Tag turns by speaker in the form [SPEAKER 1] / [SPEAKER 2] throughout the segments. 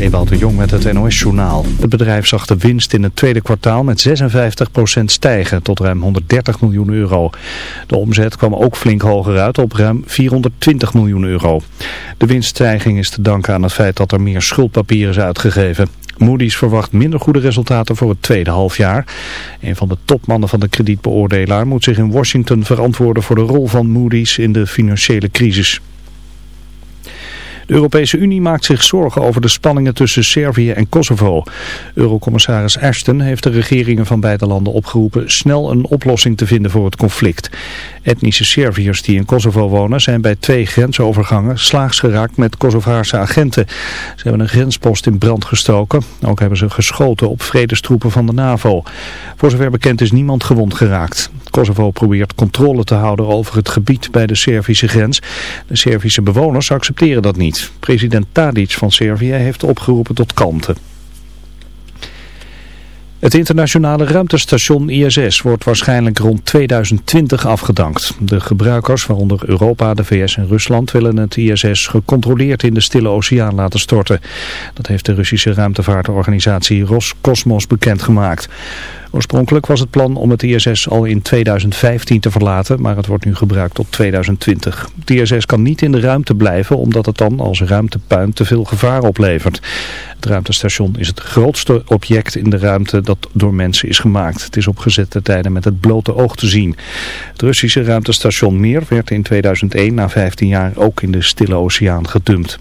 [SPEAKER 1] Ewout de Jong met het NOS-journaal. Het bedrijf zag de winst in het tweede kwartaal met 56% stijgen tot ruim 130 miljoen euro. De omzet kwam ook flink hoger uit op ruim 420 miljoen euro. De winststijging is te danken aan het feit dat er meer schuldpapier is uitgegeven. Moody's verwacht minder goede resultaten voor het tweede halfjaar. Een van de topmannen van de kredietbeoordelaar moet zich in Washington verantwoorden voor de rol van Moody's in de financiële crisis. De Europese Unie maakt zich zorgen over de spanningen tussen Servië en Kosovo. Eurocommissaris Ashton heeft de regeringen van beide landen opgeroepen snel een oplossing te vinden voor het conflict. Etnische Serviërs die in Kosovo wonen zijn bij twee grensovergangen slaags geraakt met Kosovaarse agenten. Ze hebben een grenspost in brand gestoken. Ook hebben ze geschoten op vredestroepen van de NAVO. Voor zover bekend is niemand gewond geraakt. Kosovo probeert controle te houden over het gebied bij de Servische grens. De Servische bewoners accepteren dat niet. President Tadic van Servië heeft opgeroepen tot kalmte. Het internationale ruimtestation ISS wordt waarschijnlijk rond 2020 afgedankt. De gebruikers, waaronder Europa, de VS en Rusland, willen het ISS gecontroleerd in de Stille Oceaan laten storten. Dat heeft de Russische ruimtevaartorganisatie Roscosmos bekendgemaakt. Oorspronkelijk was het plan om het ISS al in 2015 te verlaten, maar het wordt nu gebruikt tot 2020. Het ISS kan niet in de ruimte blijven, omdat het dan als ruimtepuin te veel gevaar oplevert. Het ruimtestation is het grootste object in de ruimte dat door mensen is gemaakt. Het is op gezette tijden met het blote oog te zien. Het Russische ruimtestation Mir werd in 2001 na 15 jaar ook in de Stille Oceaan gedumpt.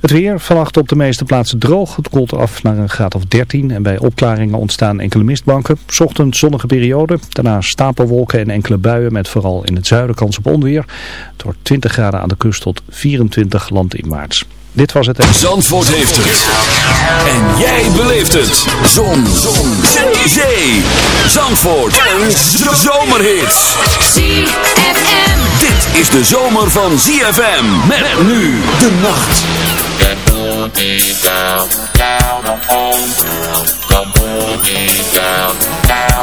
[SPEAKER 1] Het weer, vannacht op de meeste plaatsen droog. Het koelt af naar een graad of 13 en bij opklaringen ontstaan enkele mistbanken. Ochtend zonnige periode, daarna stapelwolken en enkele buien met vooral in het zuiden kans op onweer. Het wordt 20 graden aan de kust tot 24 landinwaarts. Dit was het.
[SPEAKER 2] Zandvoort heeft het. En jij beleeft het. Zon. Zon. Zee. Zandvoort. En zomerhits. ZFM. Dit is de zomer van ZFM. Met nu de nacht. Boogie down, down on down. The down, down down.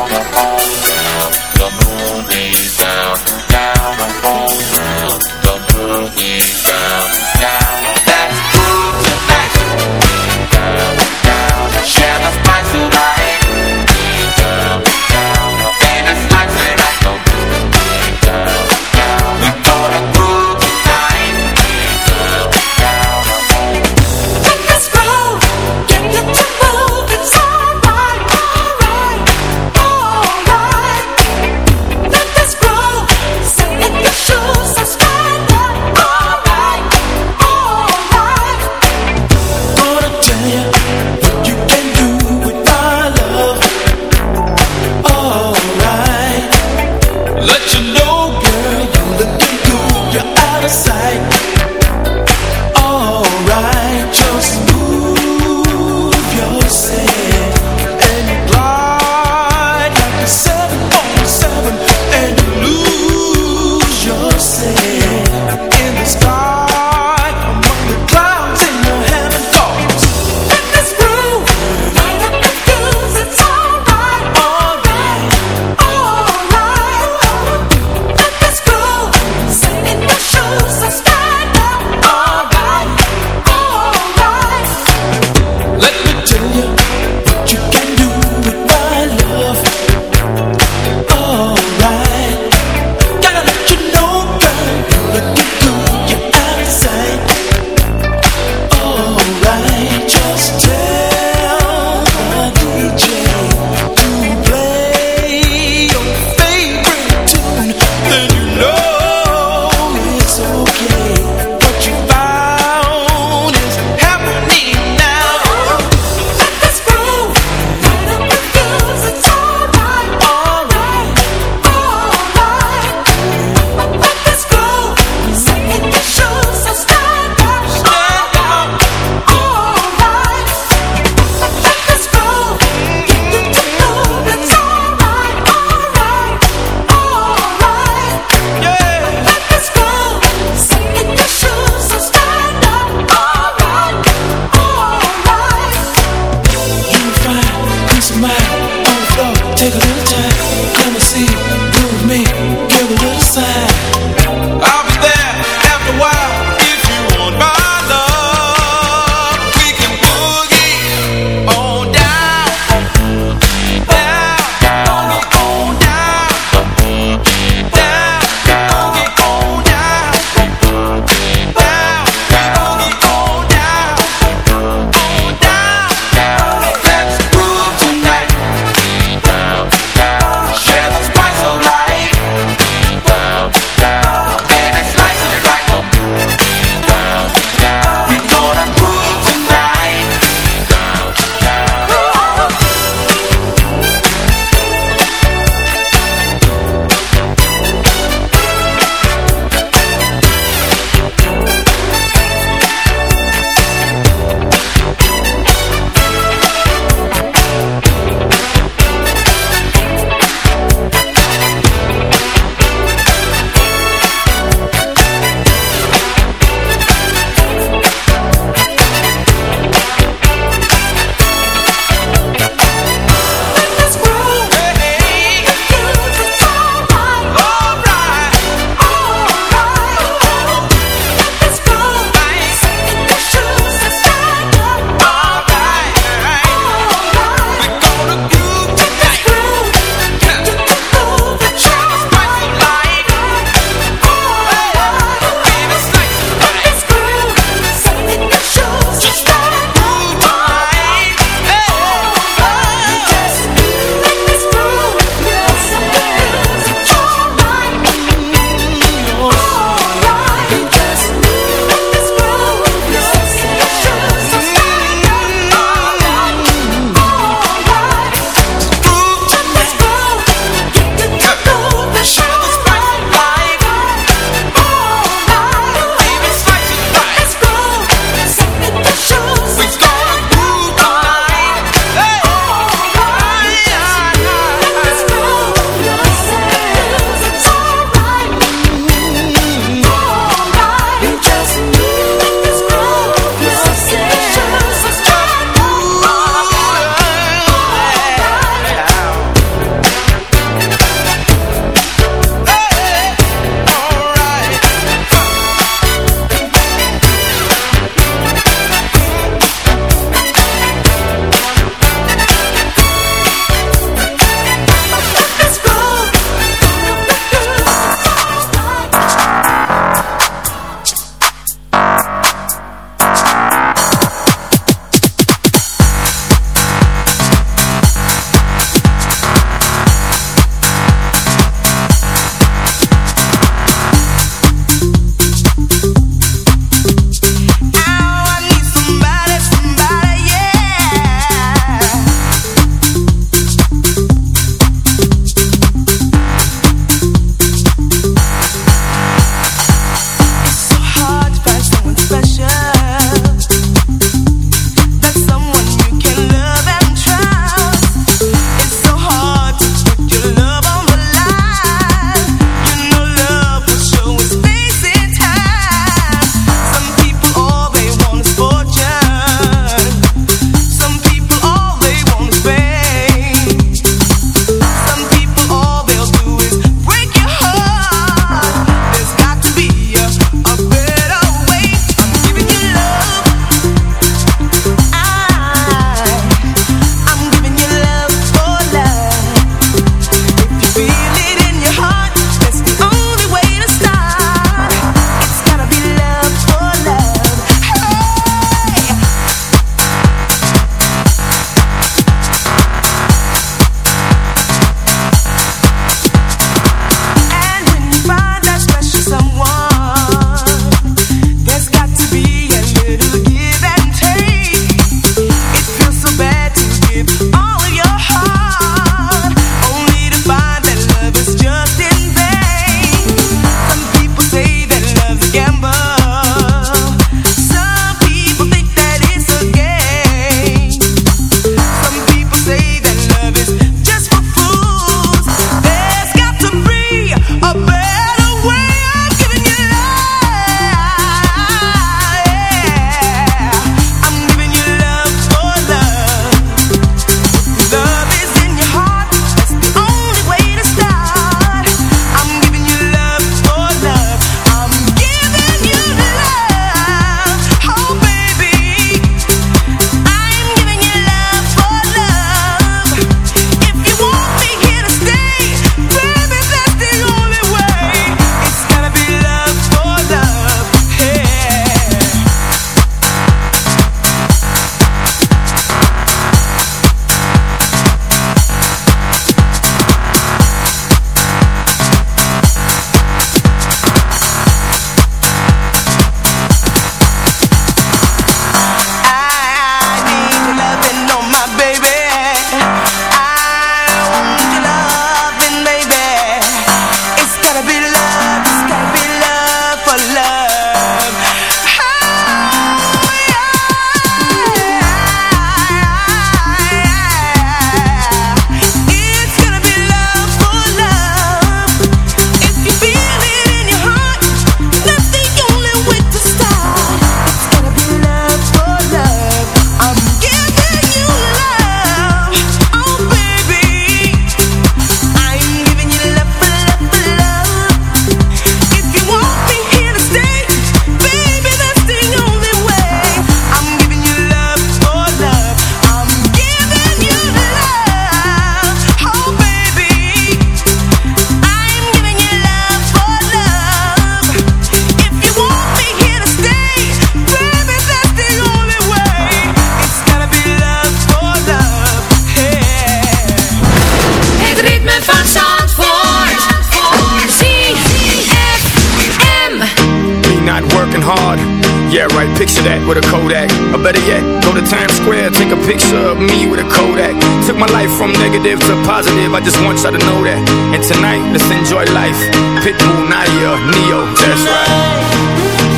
[SPEAKER 3] My life from negative to positive, I just want y'all to know that. And tonight, let's enjoy life. Pitbull, Nadia, Neo, that's right.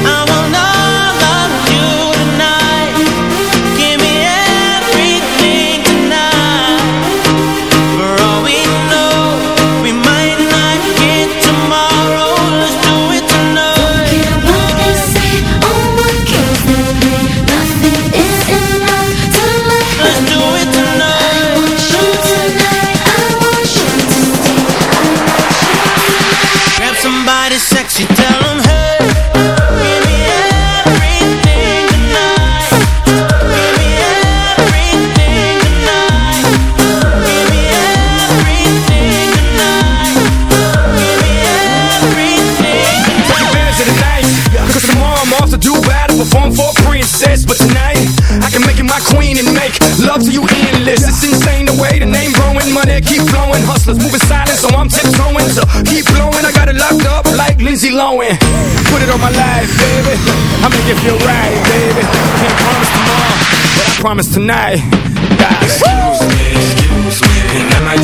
[SPEAKER 4] I wanna love
[SPEAKER 5] to you
[SPEAKER 3] endless. It's insane the way the name growing, money keep flowing. Hustlers moving silent, so I'm tiptoeing. So keep blowing, I got it locked up like Lindsay Lohan. Put it on my life, baby. I make it feel right, baby. Can't promise tomorrow, but I promise tonight. Excuse me, excuse me. And I might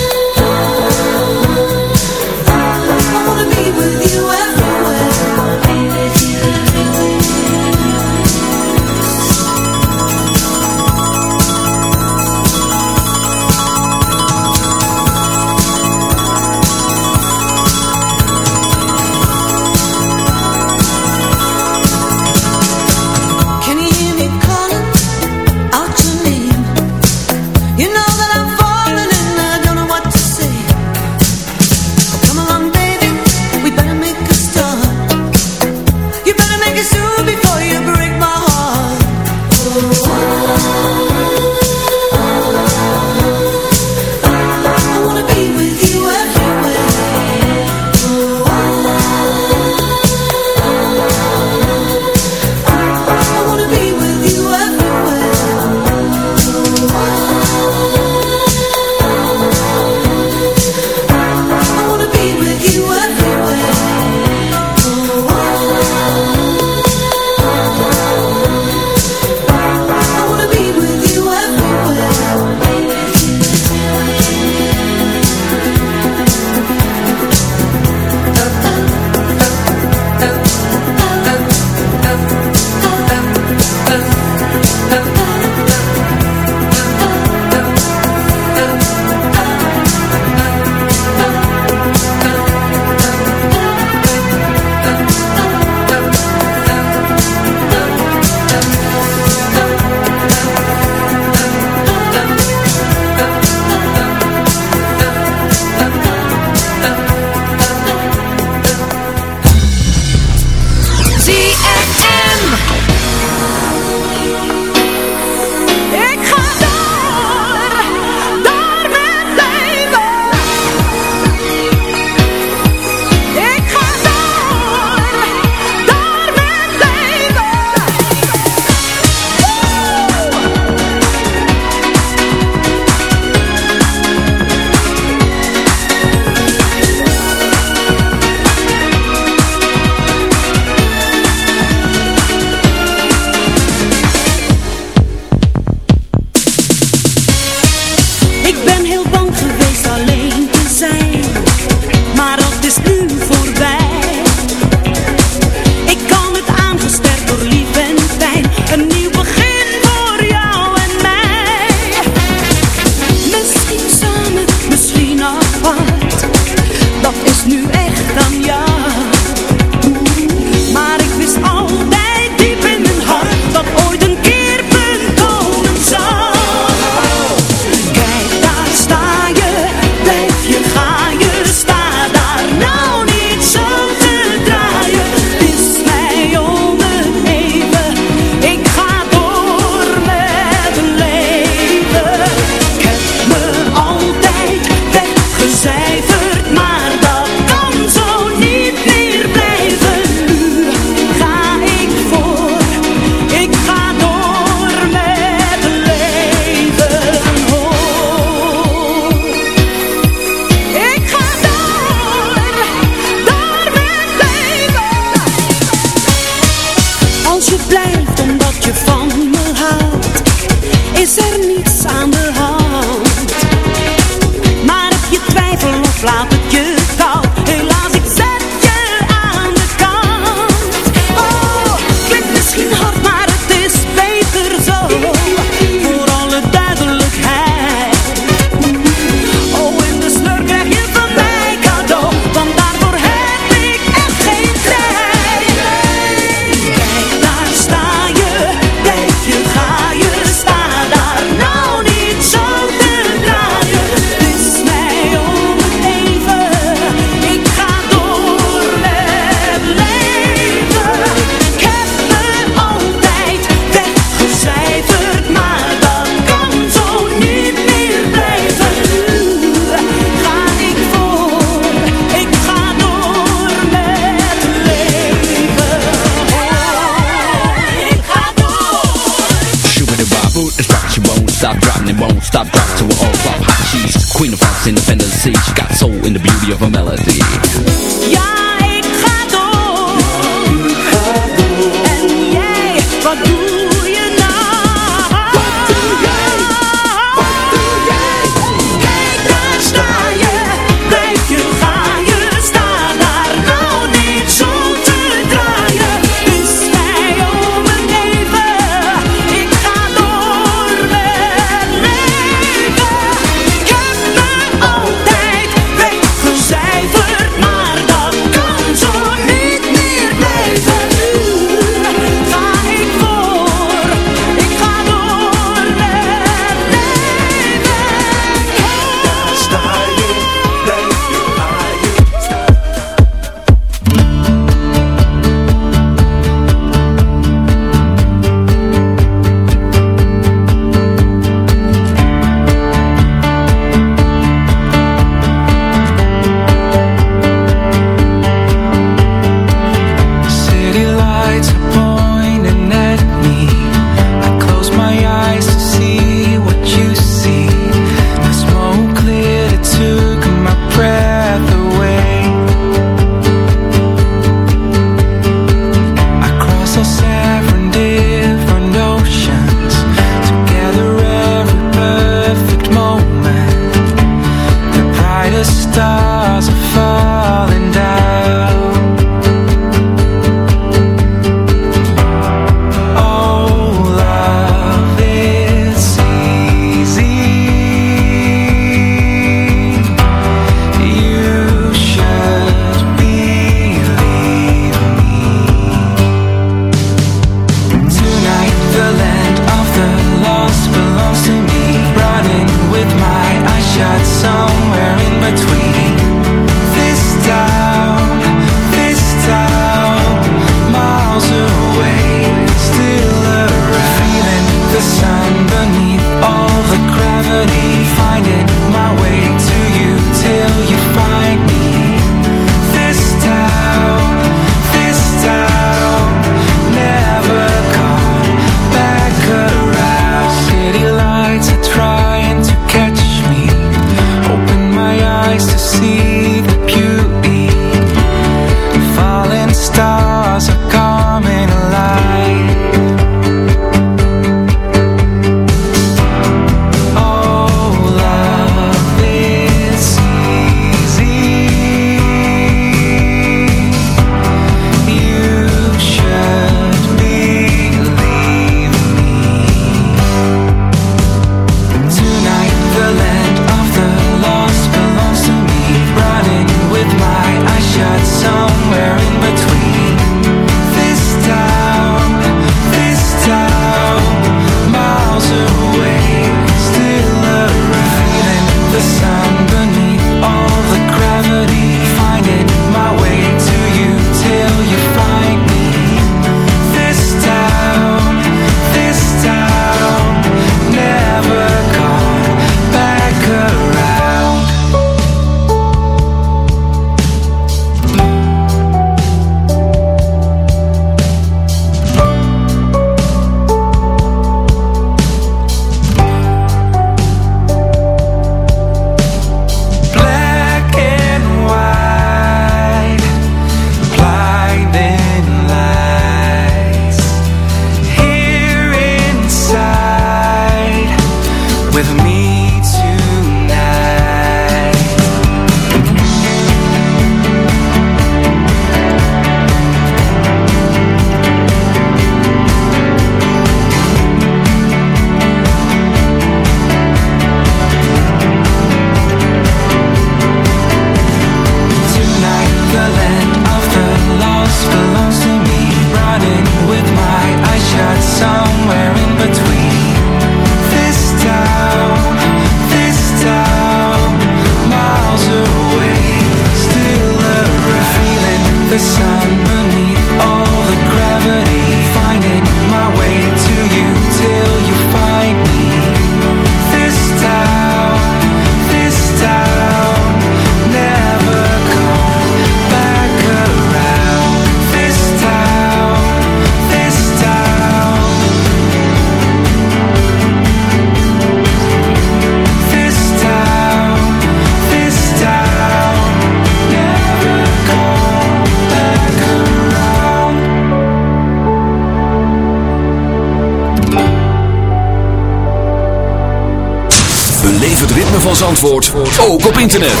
[SPEAKER 2] internet.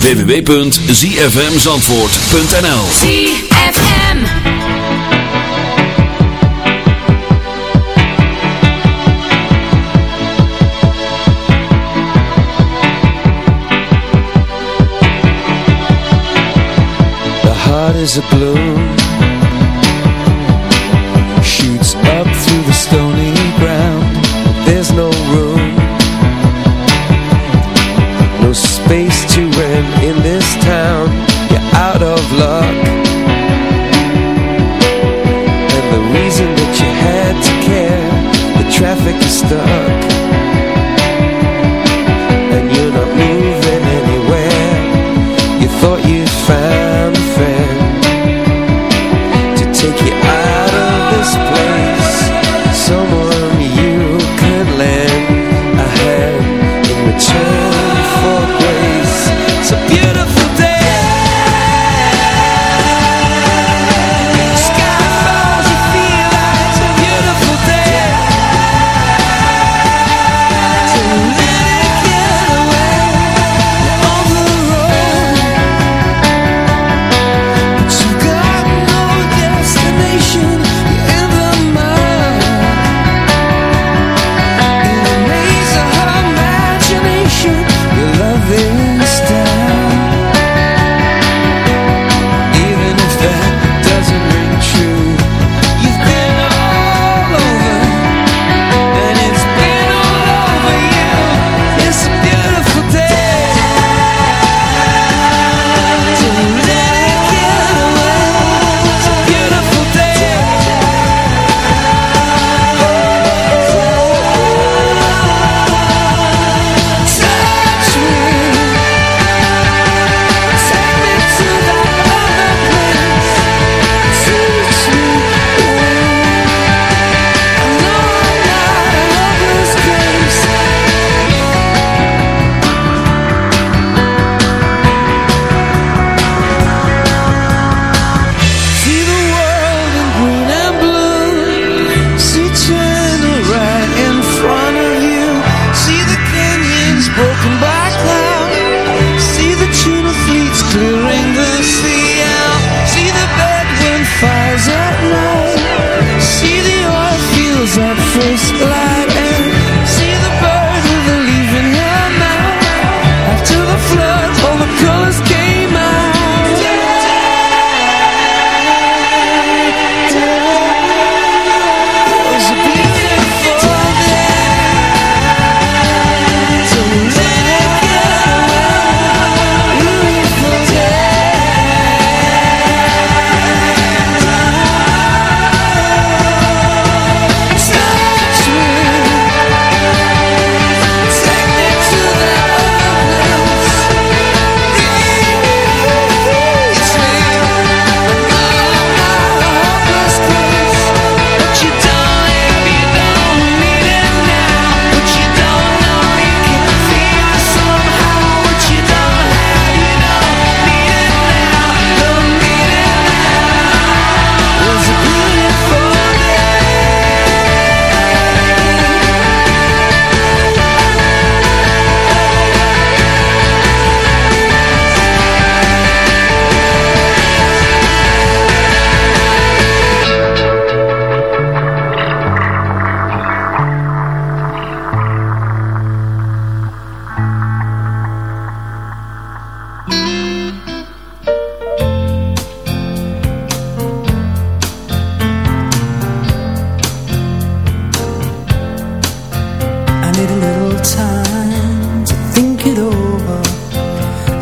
[SPEAKER 2] www.zfmzandvoort.nl
[SPEAKER 6] ZFM
[SPEAKER 7] The heart is a blue. when in this town you're out of luck. And the reason that you had to care, the traffic is stuck.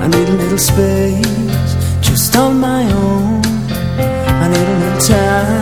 [SPEAKER 7] I need a little space, just on my own. I need a little time.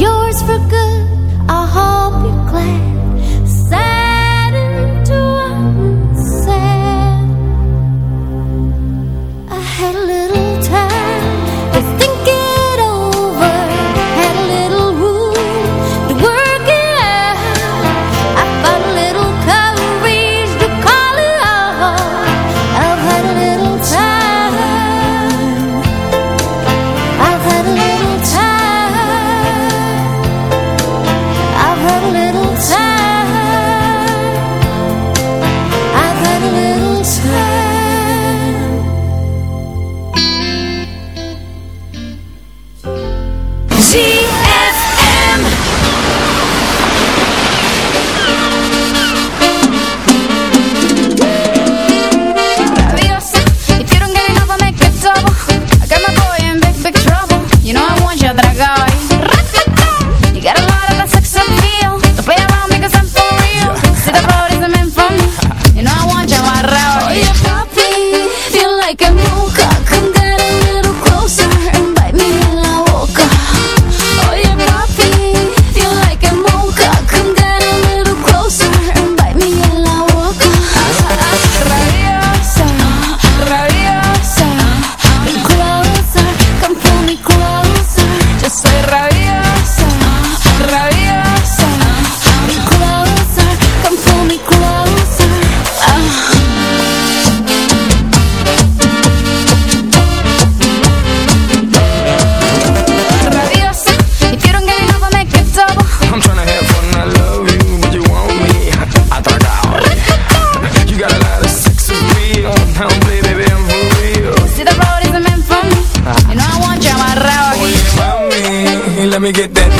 [SPEAKER 5] yours for good.
[SPEAKER 3] Let me get that.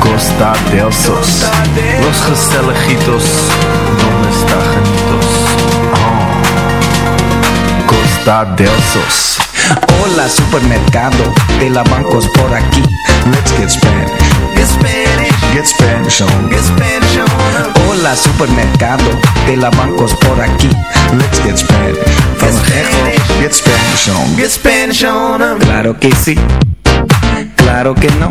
[SPEAKER 8] Costa del Sos. Los Gestelejitos, ¿dónde está Janitos? Oh. Costa del Sos.
[SPEAKER 9] Hola supermercado de la bancos por aquí. Let's get Spanish. Get Spanish. Get Spanish on. Get Spanish on. Hola supermercado de la bancos por aquí. Let's get Spanish. From Get, get Spanish on. Get Spanish on. Claro que sí. Claro que no.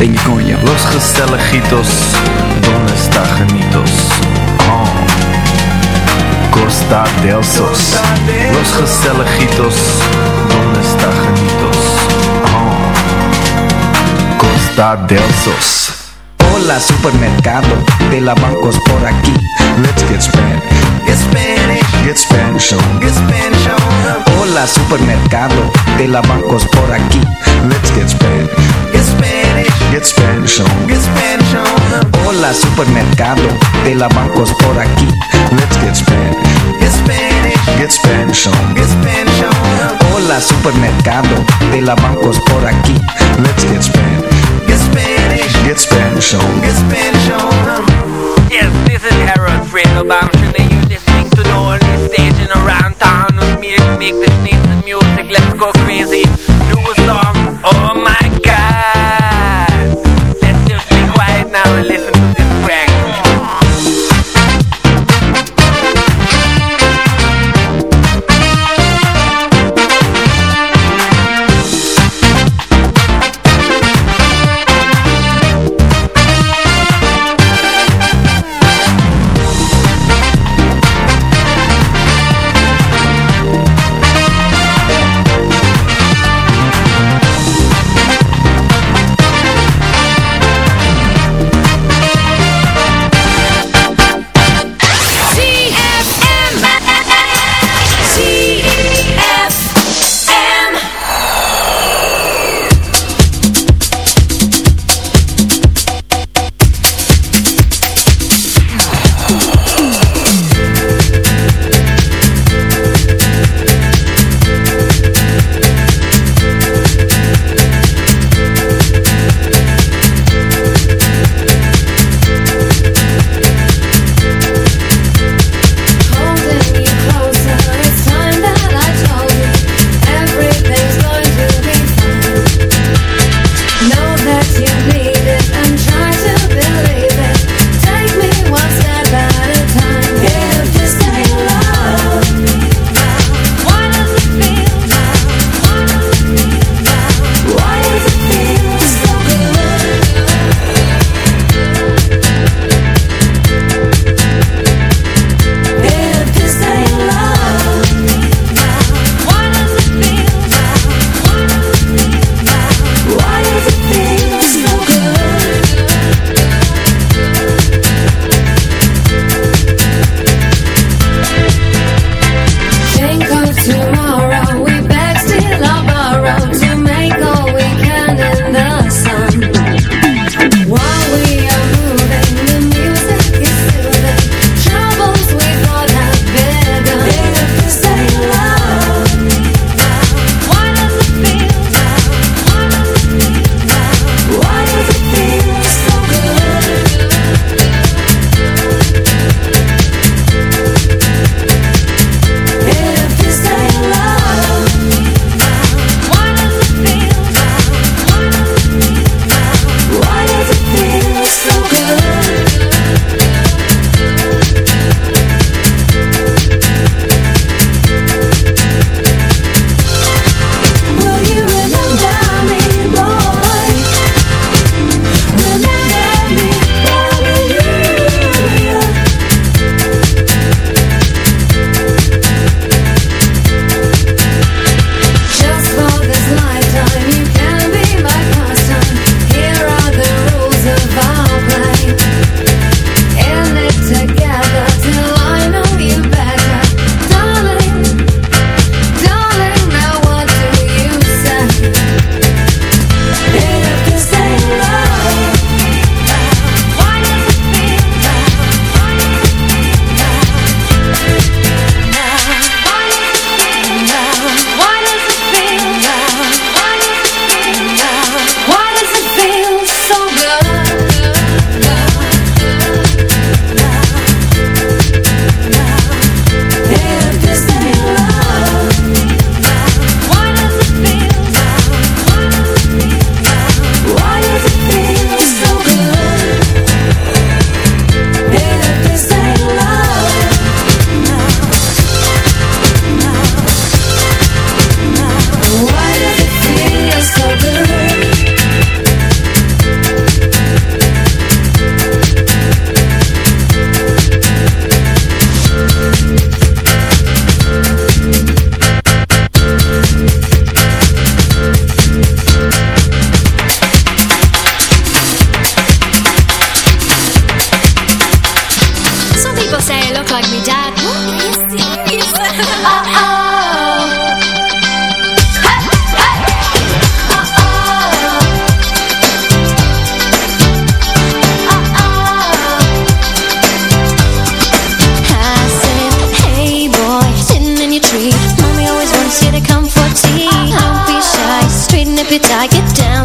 [SPEAKER 9] Coño.
[SPEAKER 8] Los Gestelejitos, ¿dónde está Janitos? Oh. Costa del Sos. Los Gestelejitos, ¿dónde está Janitos? Oh. Costa del Sos.
[SPEAKER 9] Hola supermercado de la bancos por aquí. Let's get Spanish. Get Spanish. Get Spanish on. Get Spanish on. Hola supermercado de la bancos por aquí. Let's get Spanish. Get Spanish. Get Spanish on. Get Spanish on. Hola supermercado de la bancos por aquí. Let's get Spanish. Get Spanish. Get Spanish on. Get Spanish on. Hola supermercado de la bancos por aquí. Let's get Spanish. Get Spanish. Get Spanish on. Get Spanish on.
[SPEAKER 10] Yes, this is Harold Friedelbaum. Should you listening to the only station around town with me to make this nice music? Let's go crazy. Do a song.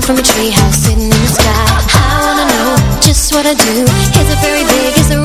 [SPEAKER 11] from a treehouse sitting in the sky. I wanna know just what I do. Is it very big, is
[SPEAKER 12] it